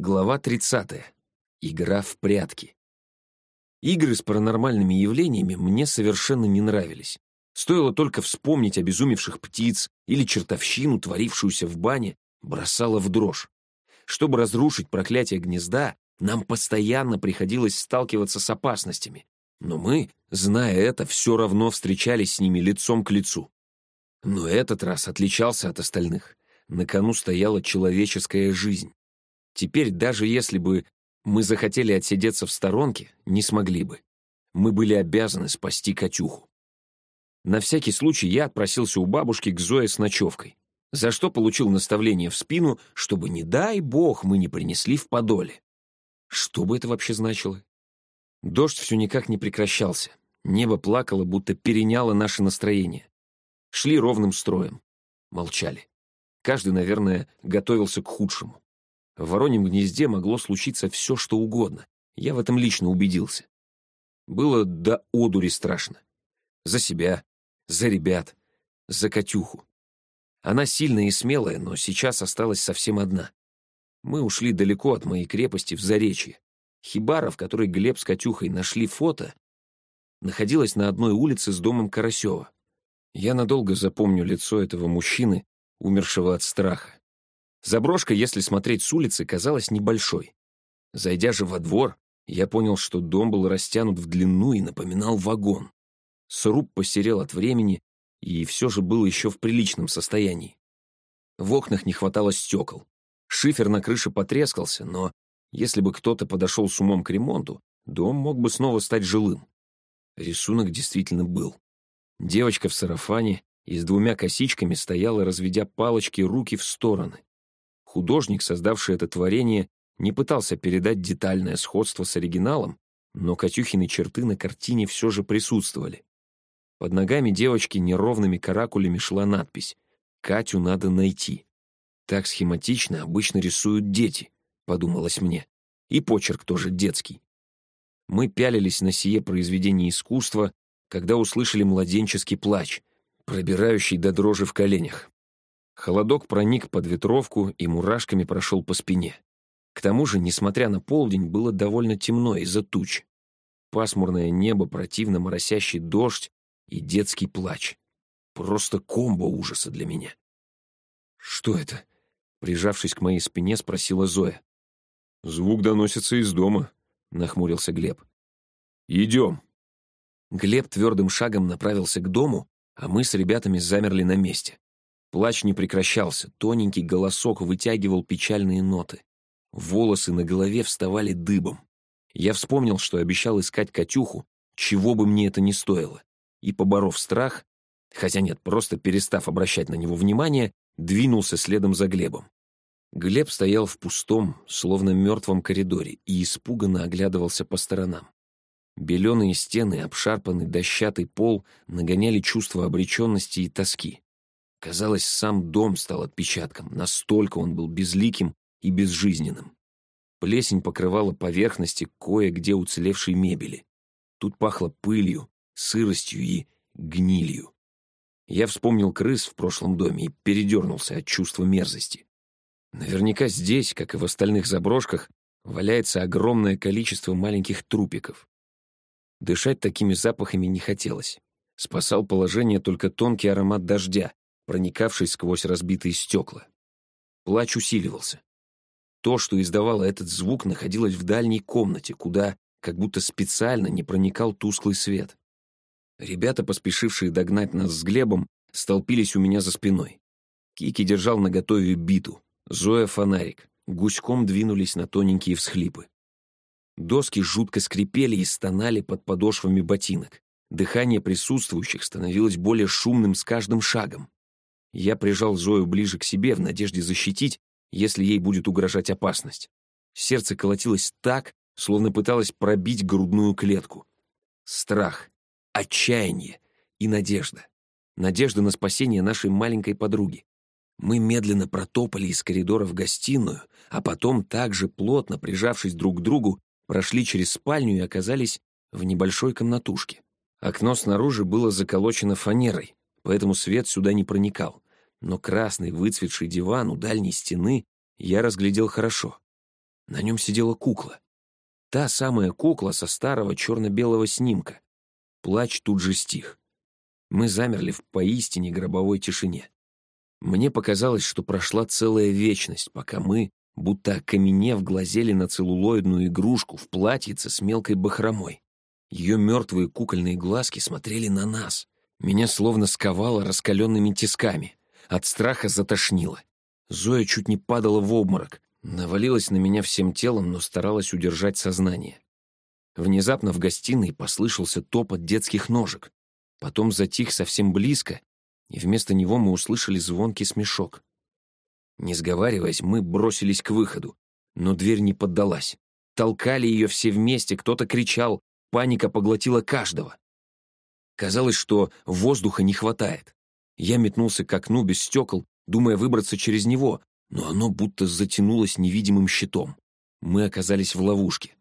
Глава 30. Игра в прятки. Игры с паранормальными явлениями мне совершенно не нравились. Стоило только вспомнить обезумевших птиц или чертовщину, творившуюся в бане, бросало в дрожь. Чтобы разрушить проклятие гнезда, нам постоянно приходилось сталкиваться с опасностями. Но мы, зная это, все равно встречались с ними лицом к лицу. Но этот раз отличался от остальных. На кону стояла человеческая жизнь. Теперь, даже если бы мы захотели отсидеться в сторонке, не смогли бы. Мы были обязаны спасти Катюху. На всякий случай я отпросился у бабушки к Зое с ночевкой, за что получил наставление в спину, чтобы, не дай бог, мы не принесли в подоле. Что бы это вообще значило? Дождь все никак не прекращался. Небо плакало, будто переняло наше настроение. Шли ровным строем. Молчали. Каждый, наверное, готовился к худшему. В вороньем гнезде могло случиться все, что угодно. Я в этом лично убедился. Было до одури страшно. За себя, за ребят, за Катюху. Она сильная и смелая, но сейчас осталась совсем одна. Мы ушли далеко от моей крепости в Заречье. Хибара, в которой Глеб с Катюхой нашли фото, находилась на одной улице с домом Карасева. Я надолго запомню лицо этого мужчины, умершего от страха. Заброшка, если смотреть с улицы, казалась небольшой. Зайдя же во двор, я понял, что дом был растянут в длину и напоминал вагон. Сруб посерел от времени и все же был еще в приличном состоянии. В окнах не хватало стекол. Шифер на крыше потрескался, но если бы кто-то подошел с умом к ремонту, дом мог бы снова стать жилым. Рисунок действительно был. Девочка в сарафане и с двумя косичками стояла, разведя палочки руки в стороны. Художник, создавший это творение, не пытался передать детальное сходство с оригиналом, но Катюхины черты на картине все же присутствовали. Под ногами девочки неровными каракулями шла надпись «Катю надо найти». Так схематично обычно рисуют дети, подумалось мне. И почерк тоже детский. Мы пялились на сие произведение искусства, когда услышали младенческий плач, пробирающий до дрожи в коленях. Холодок проник под ветровку и мурашками прошел по спине. К тому же, несмотря на полдень, было довольно темно из-за туч. Пасмурное небо, противно моросящий дождь и детский плач. Просто комбо ужаса для меня. «Что это?» — прижавшись к моей спине, спросила Зоя. «Звук доносится из дома», — нахмурился Глеб. «Идем». Глеб твердым шагом направился к дому, а мы с ребятами замерли на месте. Плач не прекращался, тоненький голосок вытягивал печальные ноты. Волосы на голове вставали дыбом. Я вспомнил, что обещал искать Катюху, чего бы мне это ни стоило. И, поборов страх, хотя нет, просто перестав обращать на него внимание, двинулся следом за Глебом. Глеб стоял в пустом, словно мертвом коридоре и испуганно оглядывался по сторонам. Беленые стены, обшарпанный дощатый пол нагоняли чувство обреченности и тоски. Казалось, сам дом стал отпечатком, настолько он был безликим и безжизненным. Плесень покрывала поверхности кое-где уцелевшей мебели. Тут пахло пылью, сыростью и гнилью. Я вспомнил крыс в прошлом доме и передернулся от чувства мерзости. Наверняка здесь, как и в остальных заброшках, валяется огромное количество маленьких трупиков. Дышать такими запахами не хотелось. Спасал положение только тонкий аромат дождя, проникавший сквозь разбитые стекла. Плач усиливался. То, что издавало этот звук, находилось в дальней комнате, куда как будто специально не проникал тусклый свет. Ребята, поспешившие догнать нас с Глебом, столпились у меня за спиной. Кики держал наготове биту, Зоя — фонарик. Гуськом двинулись на тоненькие всхлипы. Доски жутко скрипели и стонали под подошвами ботинок. Дыхание присутствующих становилось более шумным с каждым шагом. Я прижал Зою ближе к себе в надежде защитить, если ей будет угрожать опасность. Сердце колотилось так, словно пыталось пробить грудную клетку. Страх, отчаяние и надежда. Надежда на спасение нашей маленькой подруги. Мы медленно протопали из коридора в гостиную, а потом, также плотно прижавшись друг к другу, прошли через спальню и оказались в небольшой комнатушке. Окно снаружи было заколочено фанерой, поэтому свет сюда не проникал. Но красный выцветший диван у дальней стены я разглядел хорошо. На нем сидела кукла. Та самая кукла со старого черно-белого снимка. Плач тут же стих. Мы замерли в поистине гробовой тишине. Мне показалось, что прошла целая вечность, пока мы, будто окаменев, глазели на целлулоидную игрушку в платьице с мелкой бахромой. Ее мертвые кукольные глазки смотрели на нас. Меня словно сковало раскаленными тисками. От страха затошнило. Зоя чуть не падала в обморок. Навалилась на меня всем телом, но старалась удержать сознание. Внезапно в гостиной послышался топот детских ножек. Потом затих совсем близко, и вместо него мы услышали звонкий смешок. Не сговариваясь, мы бросились к выходу, но дверь не поддалась. Толкали ее все вместе, кто-то кричал, паника поглотила каждого. Казалось, что воздуха не хватает. Я метнулся к окну без стекол, думая выбраться через него, но оно будто затянулось невидимым щитом. Мы оказались в ловушке.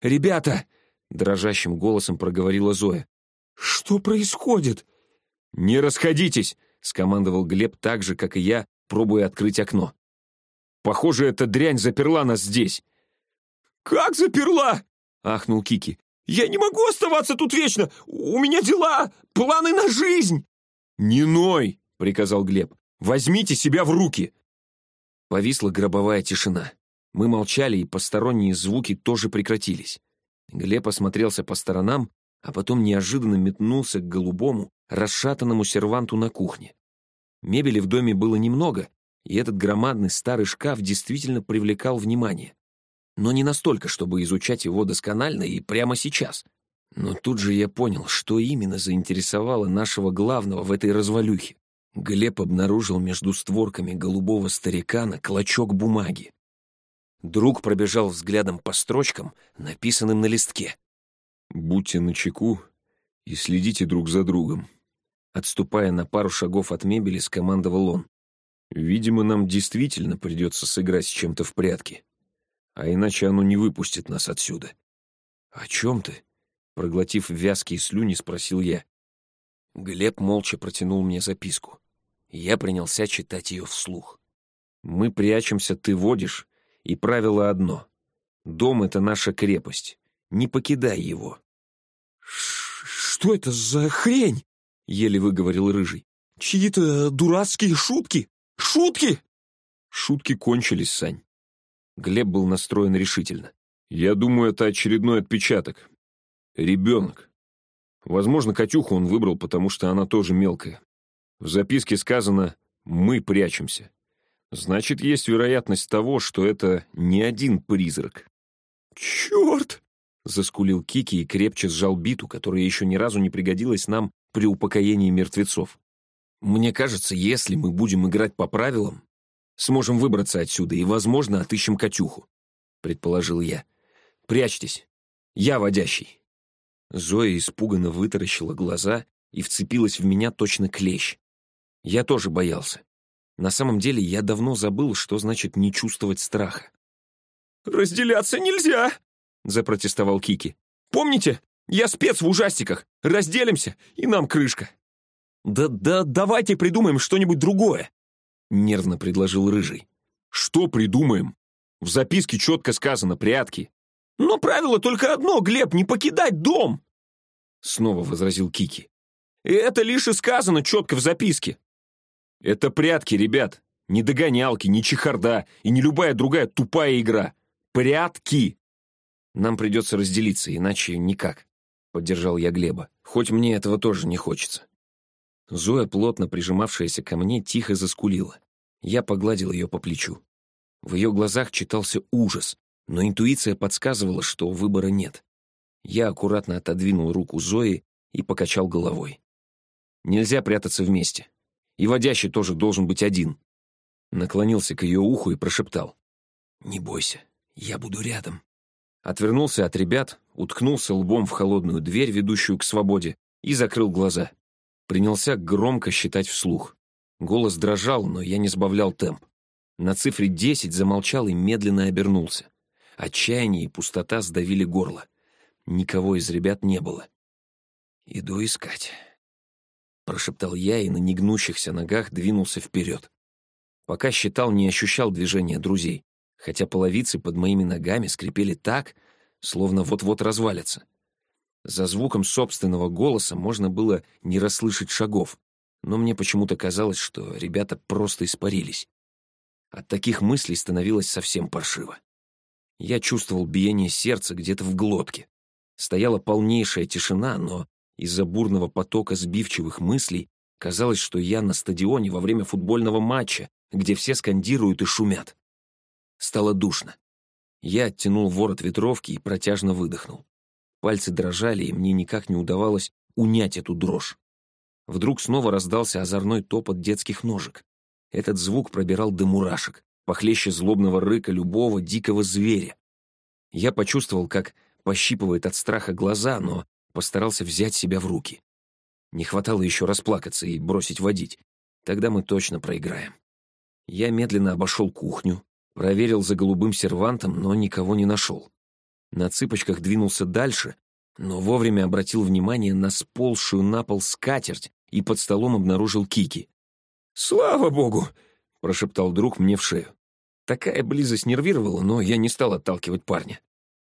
«Ребята!» — дрожащим голосом проговорила Зоя. «Что происходит?» «Не расходитесь!» — скомандовал Глеб так же, как и я, пробуя открыть окно. «Похоже, эта дрянь заперла нас здесь». «Как заперла?» — ахнул Кики. «Я не могу оставаться тут вечно! У меня дела, планы на жизнь!» «Не ной!» — приказал Глеб. «Возьмите себя в руки!» Повисла гробовая тишина. Мы молчали, и посторонние звуки тоже прекратились. Глеб осмотрелся по сторонам, а потом неожиданно метнулся к голубому, расшатанному серванту на кухне. Мебели в доме было немного, и этот громадный старый шкаф действительно привлекал внимание. Но не настолько, чтобы изучать его досконально и прямо сейчас. Но тут же я понял, что именно заинтересовало нашего главного в этой развалюхе. Глеб обнаружил между створками голубого старикана клочок бумаги. Друг пробежал взглядом по строчкам, написанным на листке. «Будьте начеку и следите друг за другом», Отступая на пару шагов от мебели, скомандовал он. «Видимо, нам действительно придется сыграть с чем-то в прятки. А иначе оно не выпустит нас отсюда». «О чем ты?» Проглотив вязкие слюни, спросил я. Глеб молча протянул мне записку. Я принялся читать ее вслух. «Мы прячемся, ты водишь, и правило одно. Дом — это наша крепость. Не покидай его». «Что это за хрень?» — еле выговорил Рыжий. «Чьи-то дурацкие шутки! Шутки!» Шутки кончились, Сань. Глеб был настроен решительно. «Я думаю, это очередной отпечаток. Ребенок. Возможно, Катюху он выбрал, потому что она тоже мелкая. В записке сказано «мы прячемся». Значит, есть вероятность того, что это не один призрак. «Черт!» — заскулил Кики и крепче сжал биту, которая еще ни разу не пригодилась нам при упокоении мертвецов. Мне кажется, если мы будем играть по правилам, сможем выбраться отсюда и, возможно, отыщем Катюху, предположил я. Прячьтесь. Я водящий. Зоя испуганно вытаращила глаза и вцепилась в меня точно клещ. Я тоже боялся. На самом деле я давно забыл, что значит не чувствовать страха. «Разделяться нельзя!» — запротестовал Кики. «Помните, я спец в ужастиках. Разделимся, и нам крышка». «Да-да, давайте придумаем что-нибудь другое», — нервно предложил Рыжий. «Что придумаем? В записке четко сказано «прятки». «Но правило только одно, Глеб, не покидать дом!» Снова возразил Кики. И это лишь и сказано четко в записке. Это прятки, ребят. Не догонялки, не чехарда и не любая другая тупая игра. Прятки. Нам придется разделиться, иначе никак. — поддержал я Глеба. «Хоть мне этого тоже не хочется». Зоя, плотно прижимавшаяся ко мне, тихо заскулила. Я погладил ее по плечу. В ее глазах читался ужас, но интуиция подсказывала, что выбора нет. Я аккуратно отодвинул руку Зои и покачал головой. Нельзя прятаться вместе. И водящий тоже должен быть один. Наклонился к ее уху и прошептал. «Не бойся, я буду рядом». Отвернулся от ребят, уткнулся лбом в холодную дверь, ведущую к свободе, и закрыл глаза. Принялся громко считать вслух. Голос дрожал, но я не сбавлял темп. На цифре десять замолчал и медленно обернулся. Отчаяние и пустота сдавили горло. Никого из ребят не было. «Иду искать», — прошептал я и на негнущихся ногах двинулся вперед. Пока считал, не ощущал движения друзей, хотя половицы под моими ногами скрипели так, словно вот-вот развалятся. За звуком собственного голоса можно было не расслышать шагов, но мне почему-то казалось, что ребята просто испарились. От таких мыслей становилось совсем паршиво. Я чувствовал биение сердца где-то в глотке. Стояла полнейшая тишина, но из-за бурного потока сбивчивых мыслей казалось, что я на стадионе во время футбольного матча, где все скандируют и шумят. Стало душно. Я оттянул ворот ветровки и протяжно выдохнул. Пальцы дрожали, и мне никак не удавалось унять эту дрожь. Вдруг снова раздался озорной топот детских ножек. Этот звук пробирал до мурашек, похлеще злобного рыка любого дикого зверя. Я почувствовал, как пощипывает от страха глаза, но постарался взять себя в руки. Не хватало еще расплакаться и бросить водить. Тогда мы точно проиграем. Я медленно обошел кухню, проверил за голубым сервантом, но никого не нашел. На цыпочках двинулся дальше, но вовремя обратил внимание на сползшую на пол скатерть и под столом обнаружил Кики. «Слава богу!» — прошептал друг мне в шею. Такая близость нервировала, но я не стал отталкивать парня.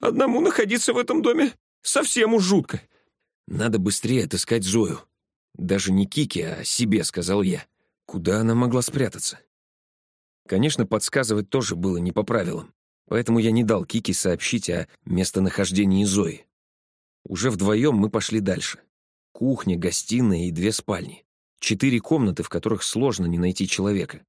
«Одному находиться в этом доме совсем уж жутко». «Надо быстрее отыскать Зою. Даже не Кики, а себе», — сказал я. Куда она могла спрятаться? Конечно, подсказывать тоже было не по правилам. Поэтому я не дал Кике сообщить о местонахождении Зои. Уже вдвоем мы пошли дальше. Кухня, гостиная и две спальни. Четыре комнаты, в которых сложно не найти человека.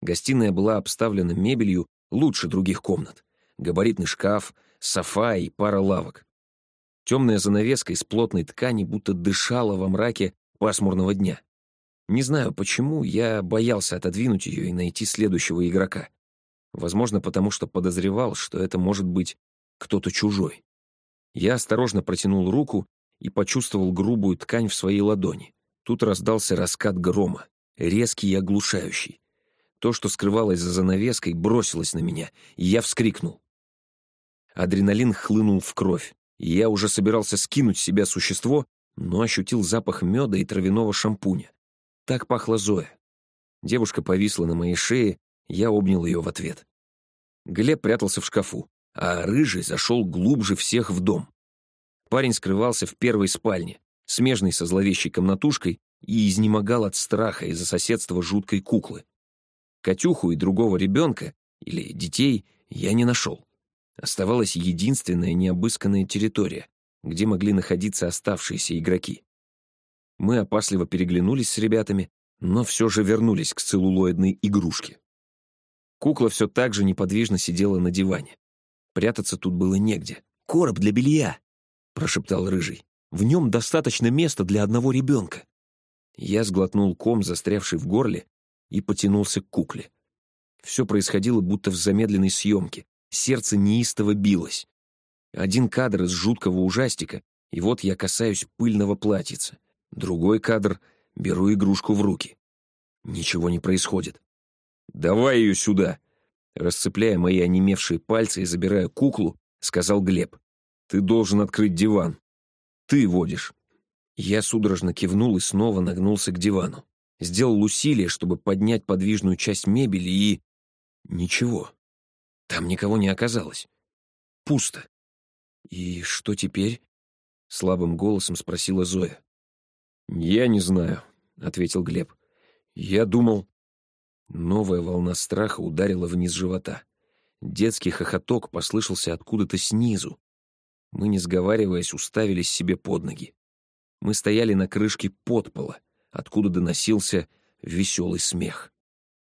Гостиная была обставлена мебелью лучше других комнат. Габаритный шкаф, софа и пара лавок. Темная занавеска из плотной ткани будто дышала во мраке пасмурного дня. Не знаю почему, я боялся отодвинуть ее и найти следующего игрока. Возможно, потому что подозревал, что это может быть кто-то чужой. Я осторожно протянул руку и почувствовал грубую ткань в своей ладони. Тут раздался раскат грома, резкий и оглушающий. То, что скрывалось за занавеской, бросилось на меня, и я вскрикнул. Адреналин хлынул в кровь, и я уже собирался скинуть с себя существо, но ощутил запах меда и травяного шампуня. Так пахла Зоя. Девушка повисла на моей шее, я обнял ее в ответ. Глеб прятался в шкафу, а Рыжий зашел глубже всех в дом. Парень скрывался в первой спальне, смежной со зловещей комнатушкой, и изнемогал от страха из-за соседства жуткой куклы. Катюху и другого ребенка, или детей, я не нашел. Оставалась единственная необысканная территория, где могли находиться оставшиеся игроки. Мы опасливо переглянулись с ребятами, но все же вернулись к целлулоидной игрушке. Кукла все так же неподвижно сидела на диване. Прятаться тут было негде. «Короб для белья!» — прошептал Рыжий. «В нем достаточно места для одного ребенка». Я сглотнул ком, застрявший в горле, и потянулся к кукле. Все происходило будто в замедленной съемке. Сердце неистово билось. Один кадр из жуткого ужастика, и вот я касаюсь пыльного платьица. Другой кадр — беру игрушку в руки. Ничего не происходит. «Давай ее сюда!» Расцепляя мои онемевшие пальцы и забирая куклу, сказал Глеб. «Ты должен открыть диван. Ты водишь». Я судорожно кивнул и снова нагнулся к дивану. Сделал усилие, чтобы поднять подвижную часть мебели, и... Ничего. Там никого не оказалось. Пусто. «И что теперь?» — слабым голосом спросила Зоя. «Я не знаю», — ответил Глеб. «Я думал...» Новая волна страха ударила вниз живота. Детский хохоток послышался откуда-то снизу. Мы, не сговариваясь, уставились себе под ноги. Мы стояли на крышке подпола, откуда доносился веселый смех.